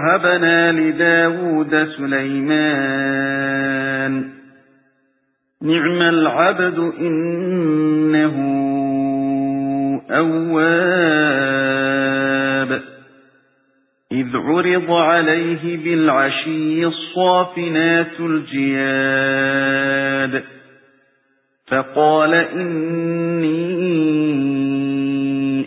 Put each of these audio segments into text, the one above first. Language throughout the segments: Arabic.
وَوَهَبْنَا لِدَاوُودَ سُلَيْمَانَ نِعْمَ الْعَبْدُ إِنَّهُ أَوَّابٌ إِذْ عُرِضَ عَلَيْهِ بِالْعَشِيِّ الصَّافِنَاتُ الْجِيَادُ فَقَالَ إِنِّي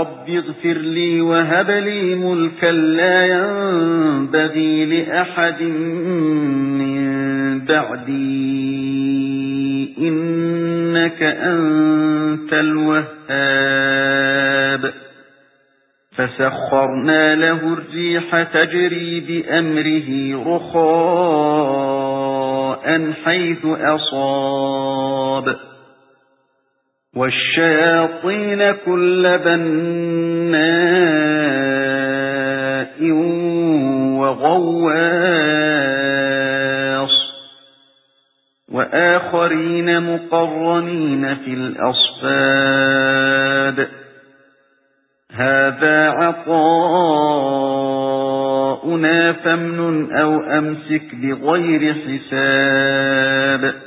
رَبِّ اغْفِرْ لِي وَهَبْ لِي مُلْكًا لَّا يَنبَغِي لِأَحَدٍ مِّن بَعْدِي إِنَّكَ أَنتَ الْوَهَّابُ فَسَخَّرْنَا لَهُ الرِّيحَ تَجْرِي بِأَمْرِهِ رُخَاءً حَيْثُ أَصَابَ وَالشَّيَاطِينَ كُلَّ بَنَّاءٍ وَغَوَّاصٍ وَآخَرِينَ مُقَرَّنِينَ فِي الْأَصْفَادِ هَذَا عَطَاؤُنَا فَامْنُنْ أَوْ أَمْسِكْ بِغَيْرِ حِسَابٍ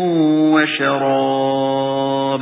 وشراب